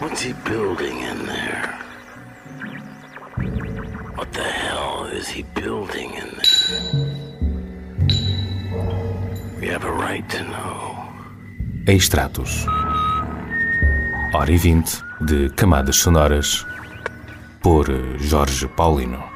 What's he building in there? What the hell is he building in there? We have a right to know. Extratos. Hora e vinte de Camadas Sonoras por Jorge Paulino.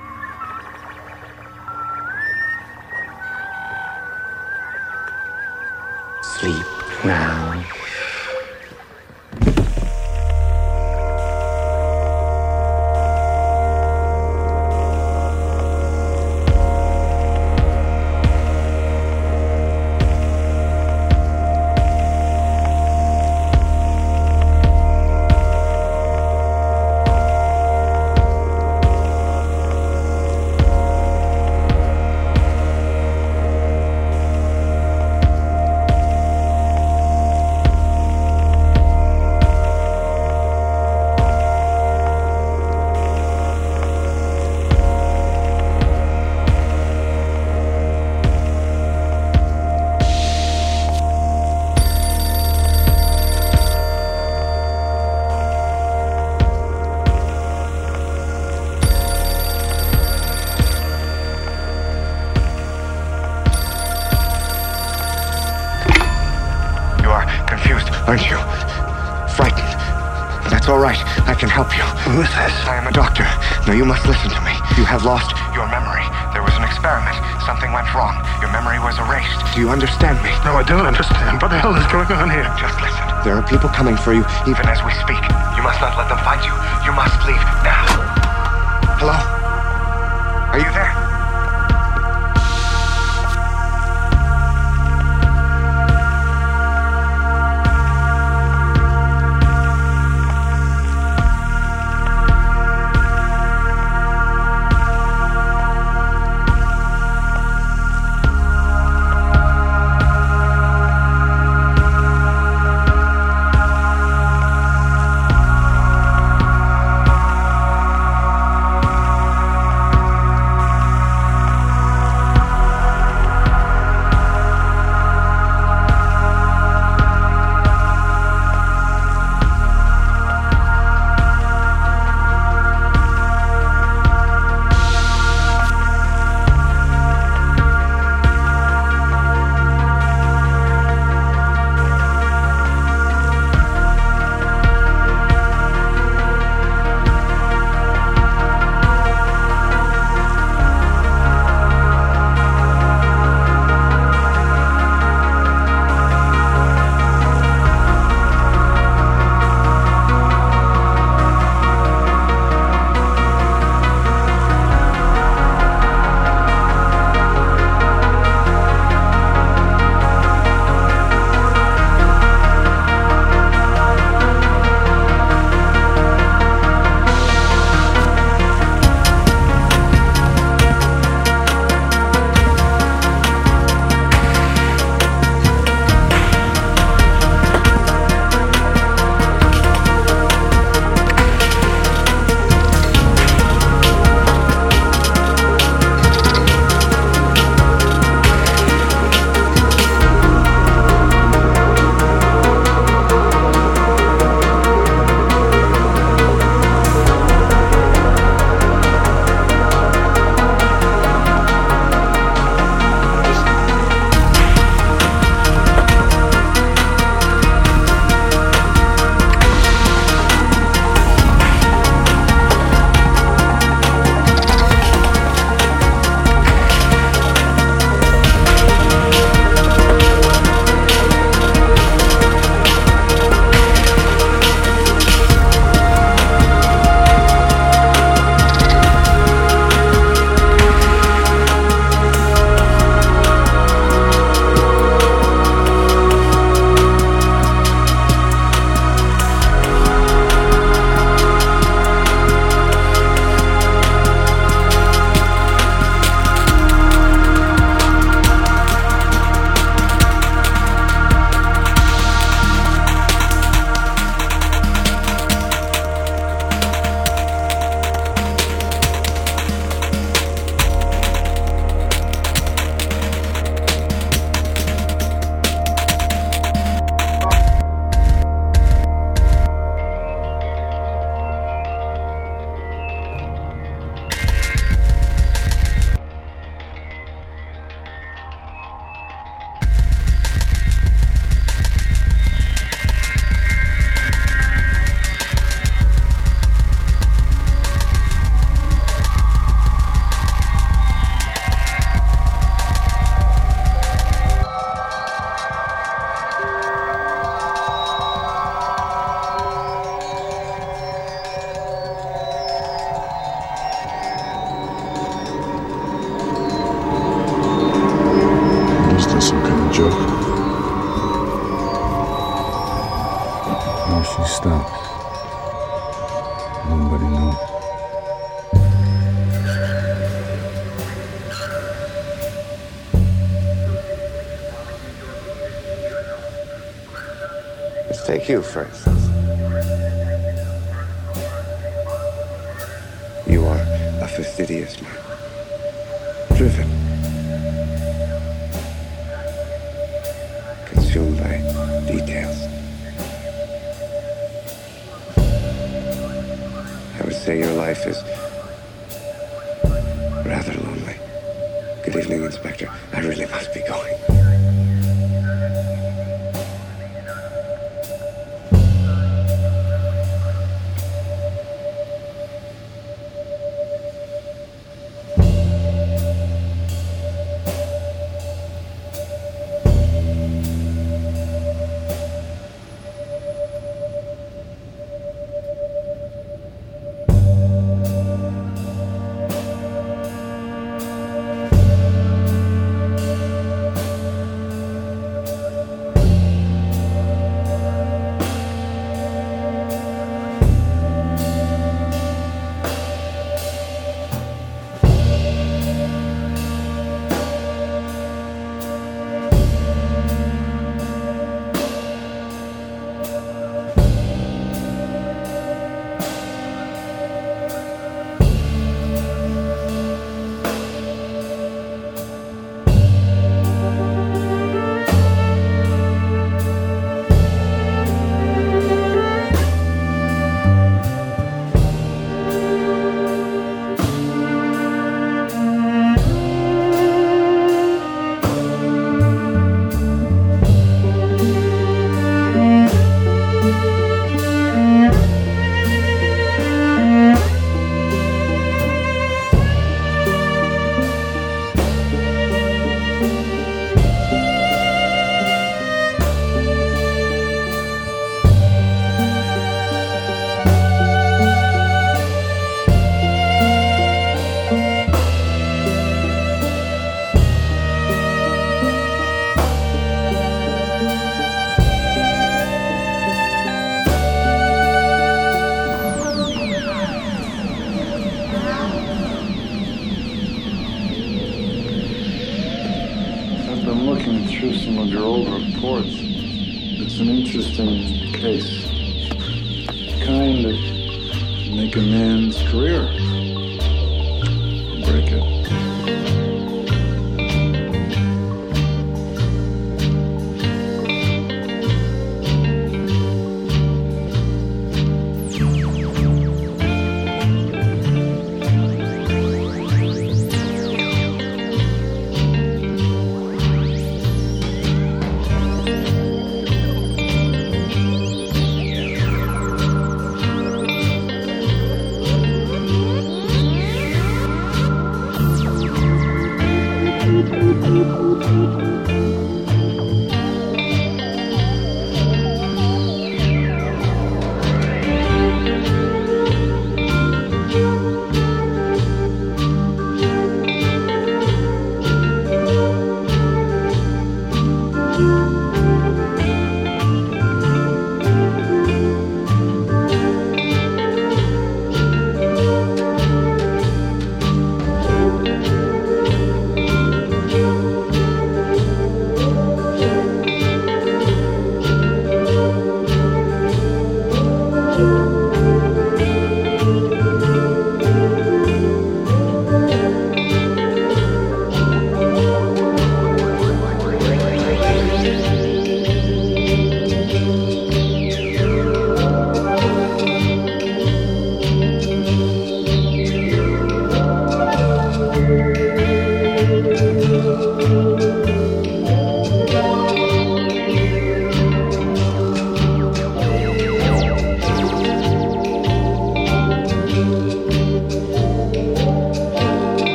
people coming you even as we Let's you, for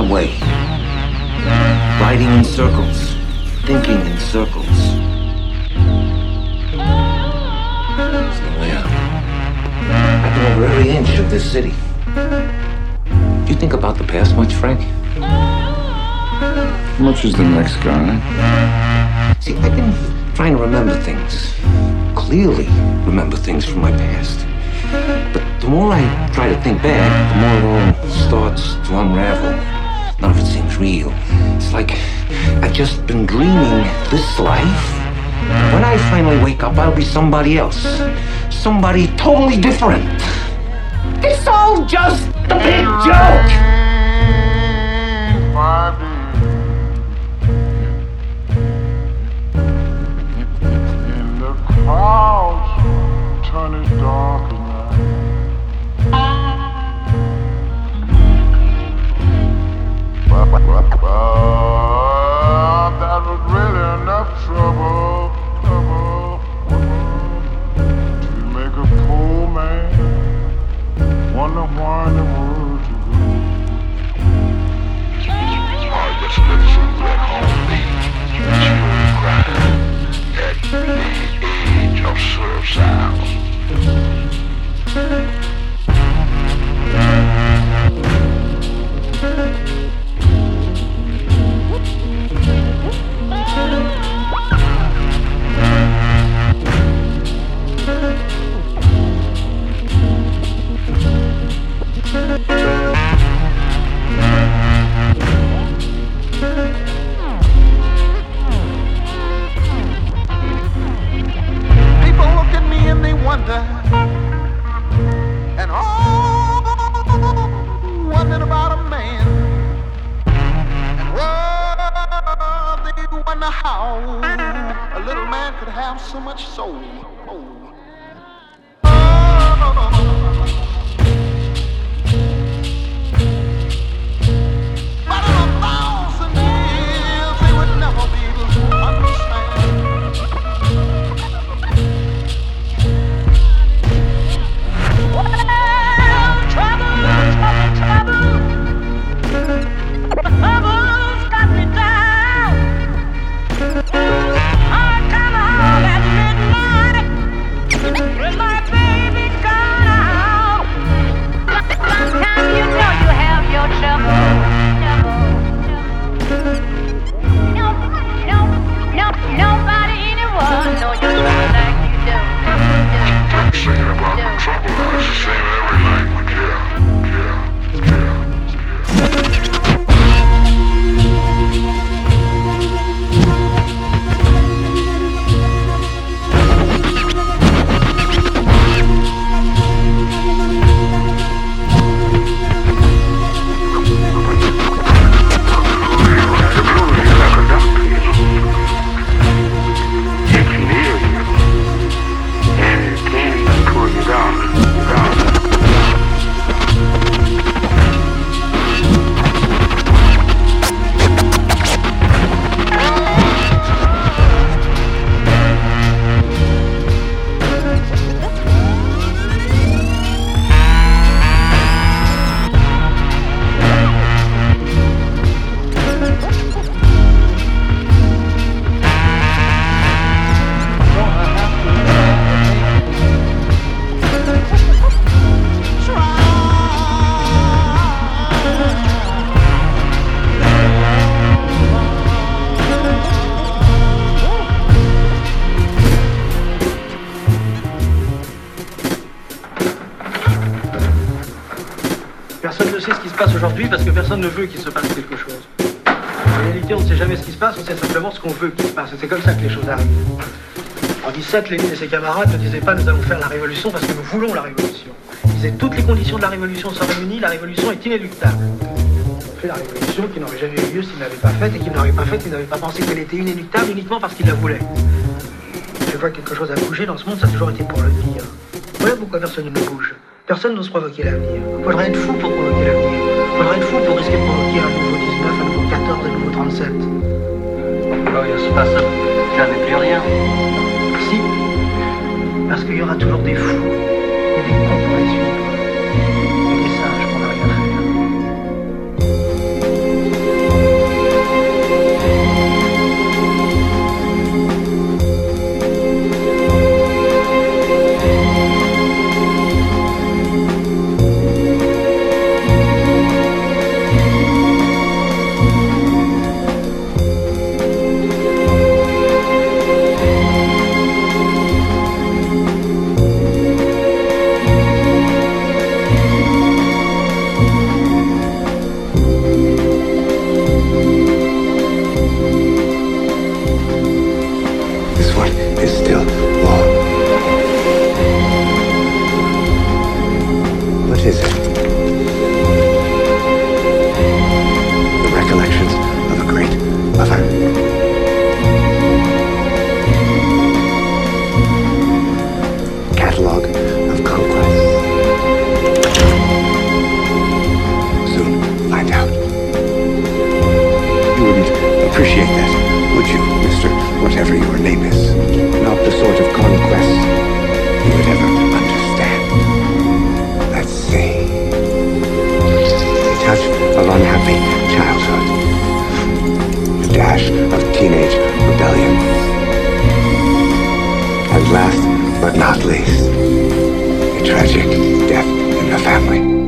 subway. Riding in circles. Thinking in circles. So, yeah. I've been over every inch of this city. Do you think about the past much, Frank? How much is the next guy? See, I've been trying to remember things. Clearly remember things from my past. But the more I try to think back, the more it all starts to unravel. None of it seems real. It's like I've just been dreaming this life. When I finally wake up, I'll be somebody else. Somebody totally different. It's all just a big joke! Passe aujourd'hui parce que personne ne veut qu'il se passe quelque chose. En réalité, on ne sait jamais ce qui se passe, on sait simplement ce qu'on veut qu'il se passe. C'est comme ça que les choses arrivent. En 17, Lénine et ses camarades ne disaient pas nous allons faire la révolution parce que nous voulons la révolution. Ils disaient toutes les conditions de la révolution sont réunies, la révolution est inéluctable. Fait la révolution qui n'aurait jamais eu lieu s'ils ne l'avaient pas faite et qu'ils n'auraient pas faite, ils n'avaient pas pensé qu'elle était inéluctable uniquement parce qu'ils la voulaient. Je vois que quelque chose a bougé dans ce monde, ça a toujours été pour le pire. Voilà pourquoi personne ne bouge. Personne n'ose provoquer l'avenir. Faudrait être fou pour provoquer l'avenir. Faudrait être fou pour risquer de provoquer un nouveau 19, un nouveau 14, un nouveau 37. Oh, il se passe jamais plus rien. Si. Parce qu'il y aura toujours des fous et des cons tragic death in the family.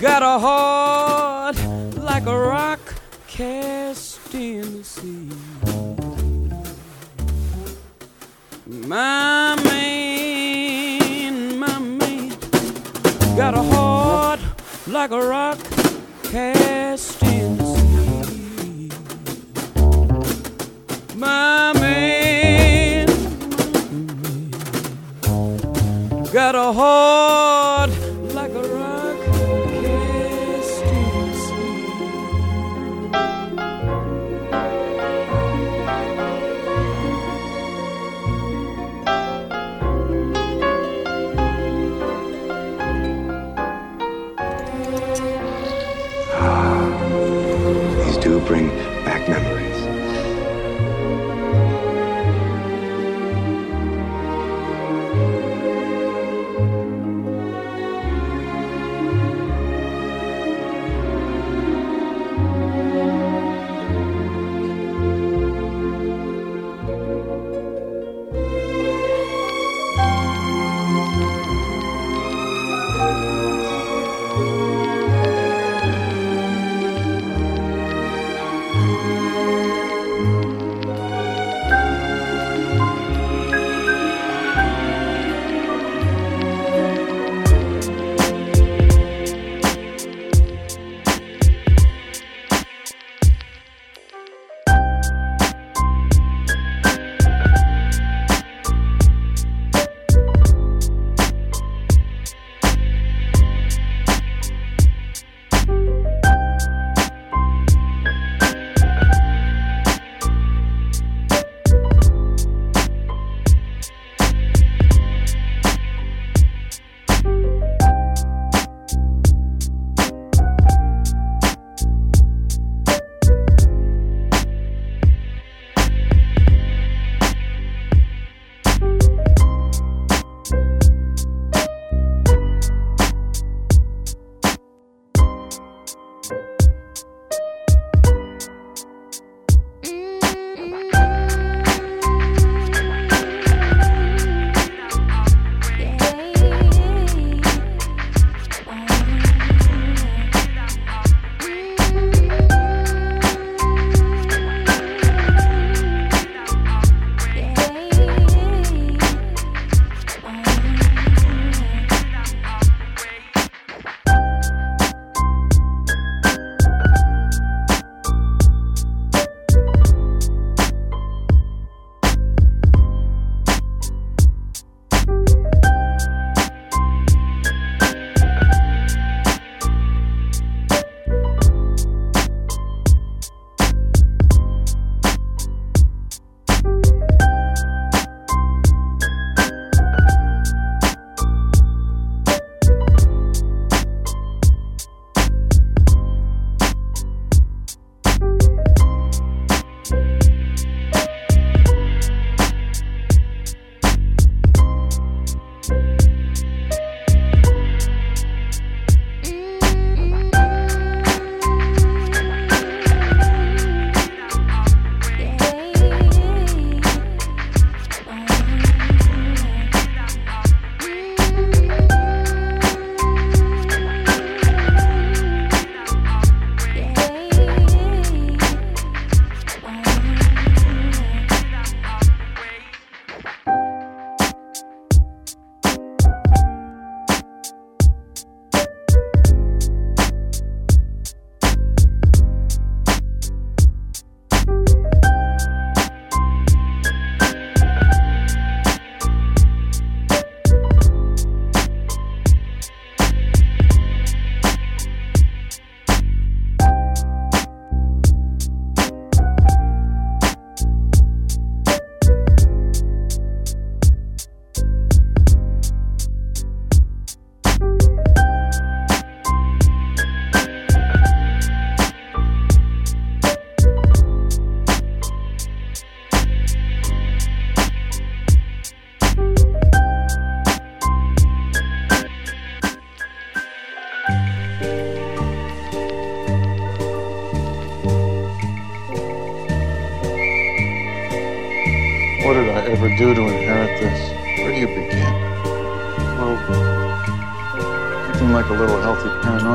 Got a heart like a rock cast in the sea. My man, my man, got a heart like a rock cast in the sea. My man, got a heart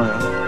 嗯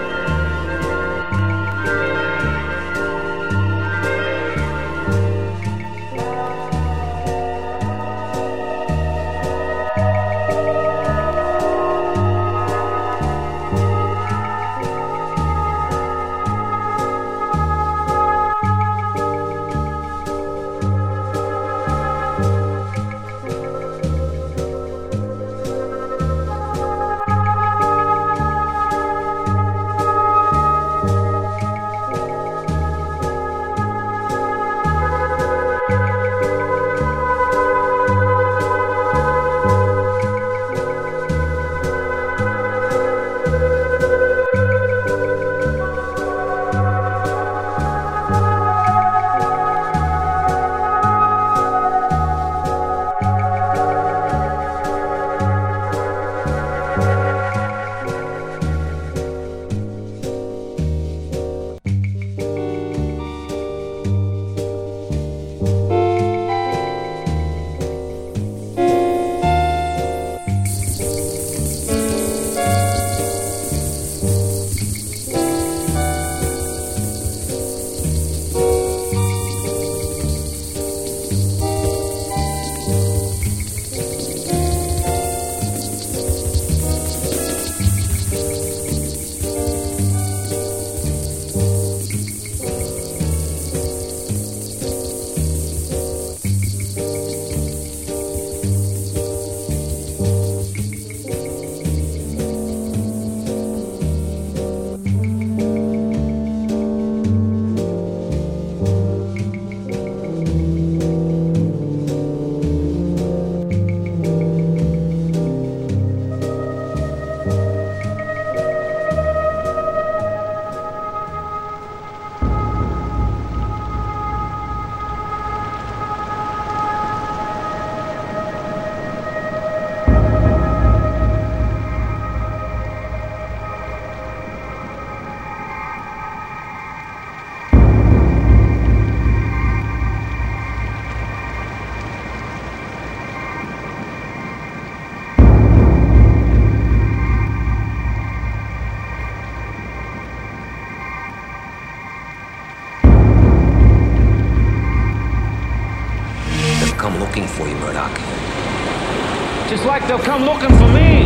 They'll come looking for me.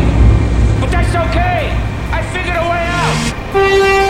But that's okay. I figured a way out.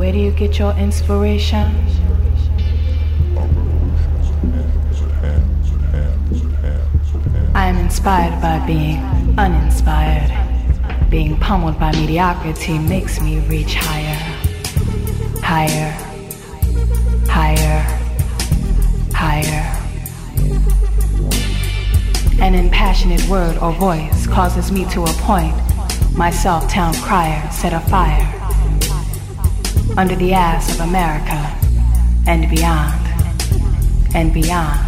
Where do you get your inspiration? I am inspired by being uninspired. Being pummeled by mediocrity makes me reach higher, higher, higher, higher. An impassionate word or voice causes me to appoint myself town crier, set afire under the ass of America and beyond, and beyond.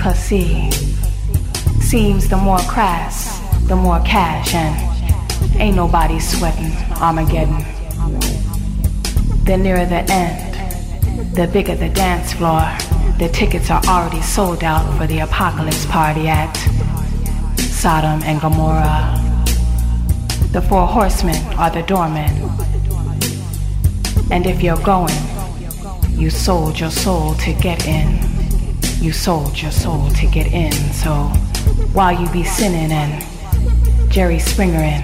Cause see, seems the more crass, the more cash, and ain't nobody sweating Armageddon. The nearer the end, the bigger the dance floor. The tickets are already sold out for the apocalypse party at Sodom and Gomorrah. The four horsemen are the doormen. And if you're going, you sold your soul to get in. You sold your soul to get in. So while you be sinning and Jerry Springering,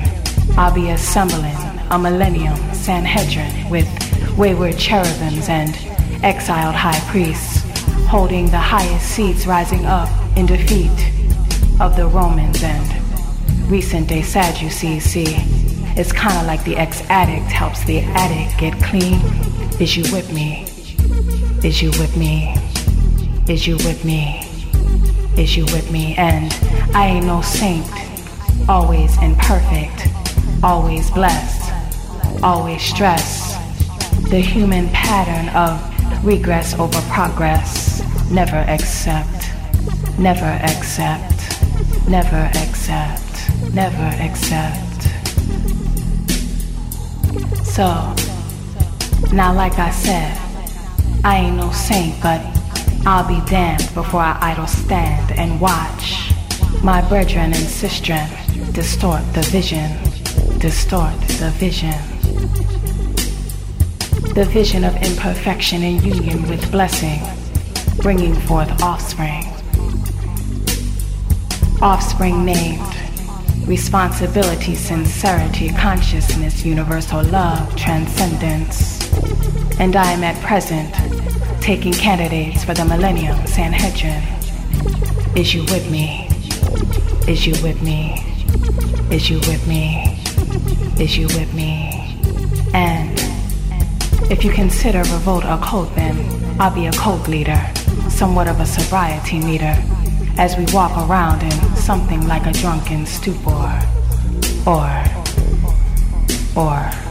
I'll be assembling a millennium Sanhedrin with wayward cherubims and exiled high priests holding the highest seats rising up in defeat of the Romans and recent day Sadducees. See, it's kind of like the ex-addict helps the addict get clean. Is you with me? Is you with me? Is you with me? Is you with me? And I ain't no saint, always imperfect, always blessed, always stressed. The human pattern of regress over progress. Never accept, never accept, never accept, never accept. So, now like I said, I ain't no saint, but I'll be damned before I idle stand and watch my brethren and sistren distort the vision, distort the vision. The vision of imperfection in union with blessing, bringing forth offspring. Offspring named responsibility, sincerity, consciousness, universal love, transcendence. And I am at present taking candidates for the Millennium Sanhedrin. Is you with me? Is you with me? Is you with me? Is you with me? And if you consider revolt a cult, then I'll be a cult leader, somewhat of a sobriety meter as we walk around in something like a drunken stupor. Or, or,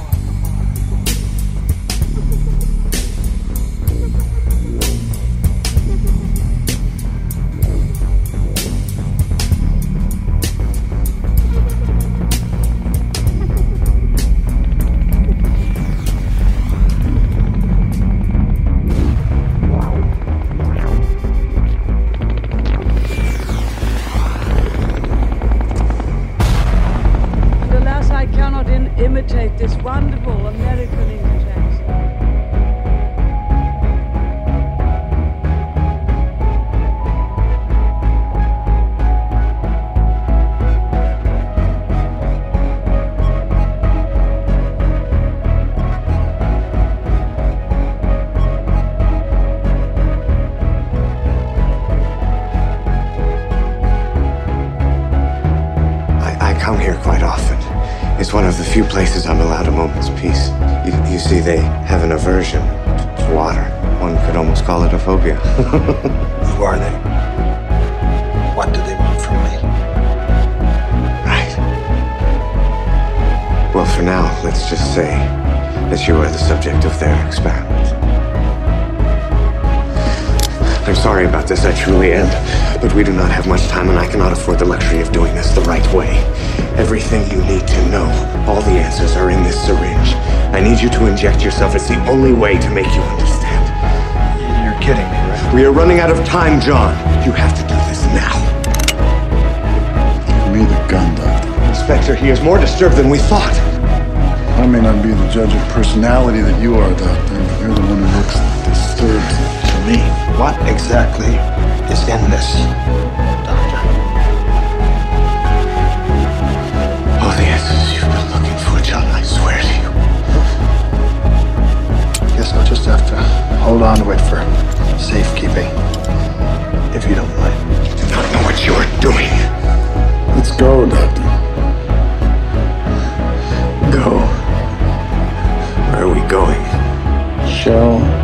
more disturbed than we thought. I may not be the judge of personality that you are, Doctor, but you're the one who looks disturbed. To me, what exactly is in this, Doctor? All the answers you've been looking for, John, I swear to you. Guess I'll just have to hold on to it for safekeeping, if you don't mind. You Do not know what you're doing. Let's go, Doctor. Shell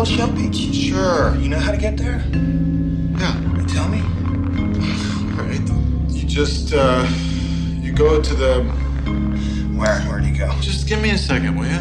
Beach? Sure. You know how to get there? Yeah. Tell me. All right. You just, uh, you go to the. Where? Where do you go? Just give me a second, will you?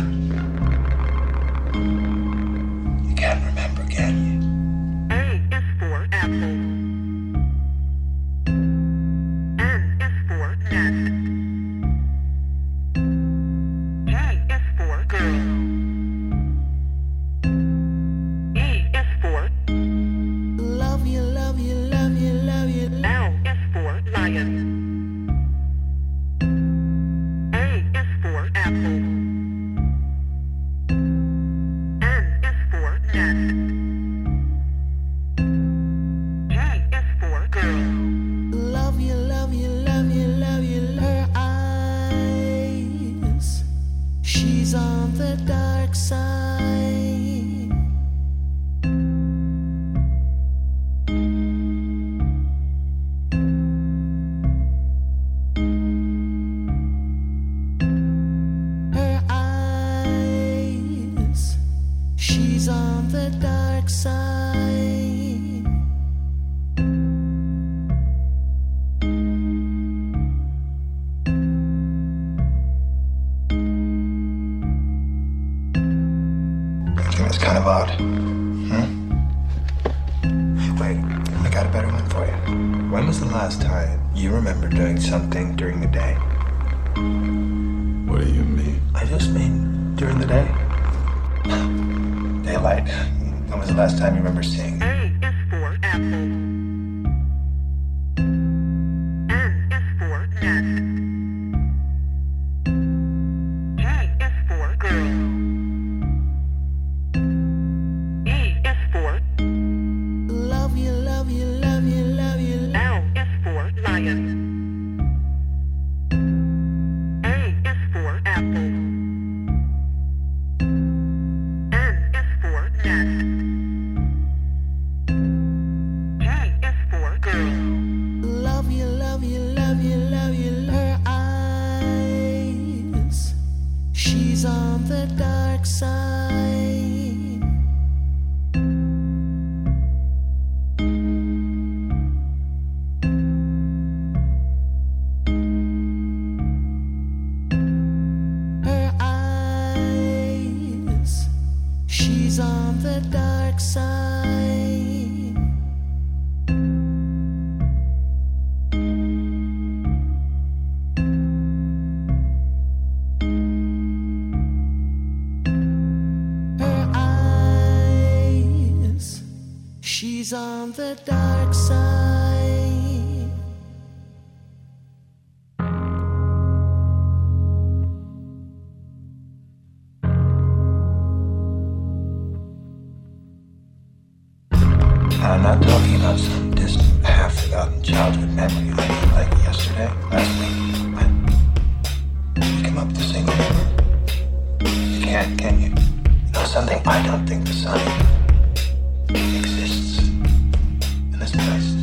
the dark side. the dark side. I'm not talking about some distant, half forgotten childhood memory like, like yesterday, last week, you up You can't, can you? You know, something I don't think the sun exists best. best.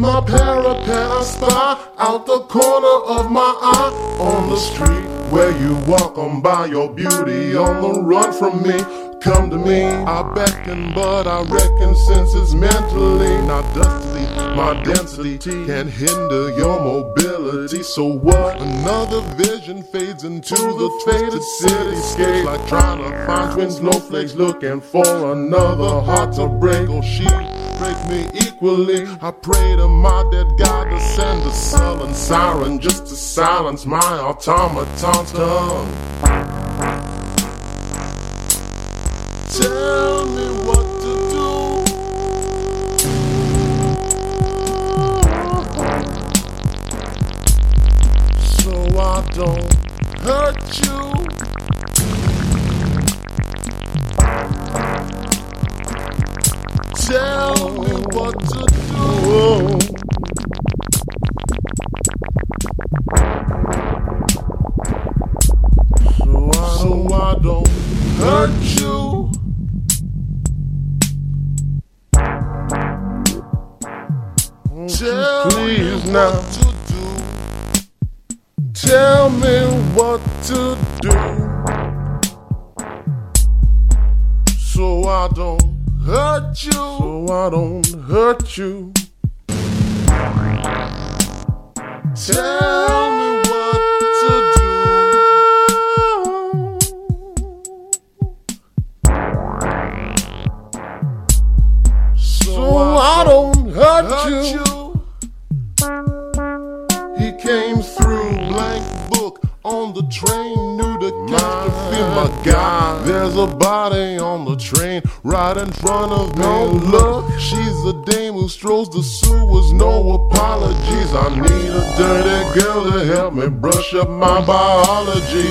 My parapet, spy out the corner of my eye on the street where you walk on by your beauty on the run from me. Come to me, I beckon, but I reckon since it's mentally not dustily, my density can hinder your mobility. So what? Another vision fades into the faded cityscape, like trying to find twin snowflakes looking for another heart to break. Oh, she break me equally. I pray to my dead God to send a sullen siren just to silence my automaton tongue. Tell me what to do. So I don't hurt you. Hurt you. Tell Please me now. what to do. Tell me what to do. So I don't hurt you. So I don't hurt you. Tell train, knew the catch to feel my guy. There's a body on the train right in front of me. No look, she's a dame who strolls the sewers, no apologies. I need a dirty girl to help me brush up my biology.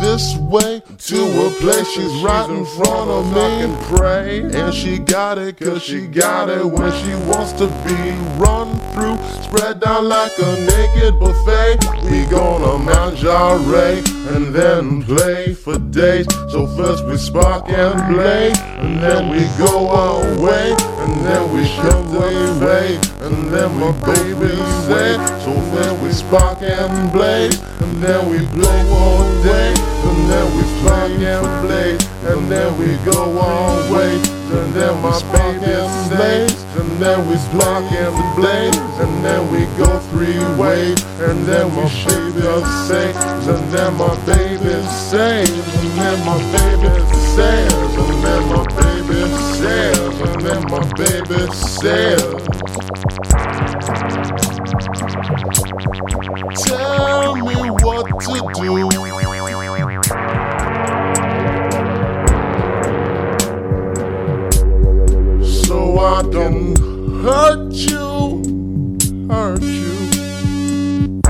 This way to a place she's right in front of me and pray. And she got it cause she got it when she wants to be run through, spread down like a naked buffet. We gonna manjare and then play for days. So first we spark and blaze, and then we go our way, and then we come away, and then my baby say. So then we spark and blaze, and then we blow all day, and then we and and then we go our way, and then my baby blaze, and then we spark and blaze, and then we go three way, and then my baby say, and then my baby says, and then my baby says, and then my baby says, and then my baby says. Tell me what to do. I don't hurt you, hurt you.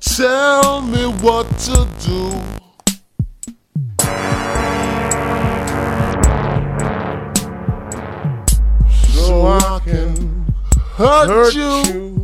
Tell me what to do. So I can hurt, you. Tell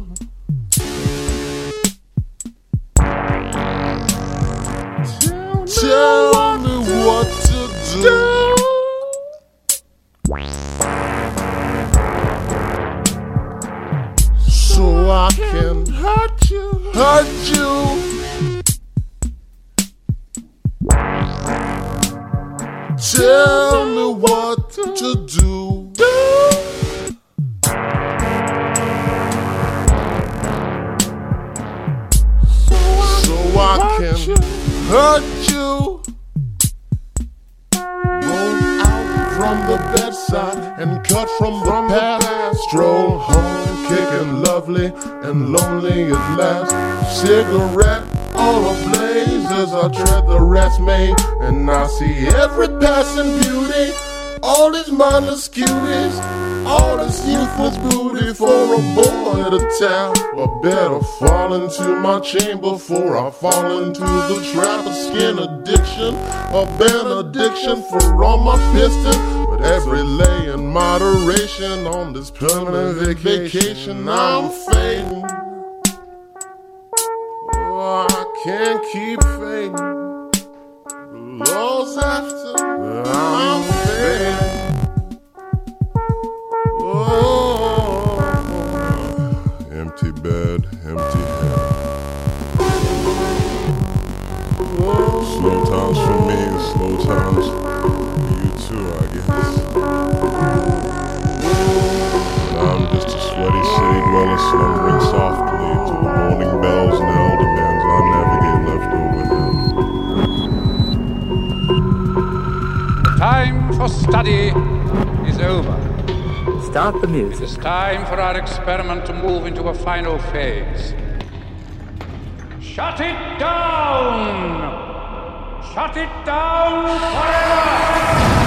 my chamber before I fall into the trap of skin addiction. A benediction for all my piston. But every lay in moderation on this permanent vacation, I'm fading. Oh, I can't keep fading. The after, I'm for study is over. Start the music. It is time for our experiment to move into a final phase. Shut it down! Shut it down forever!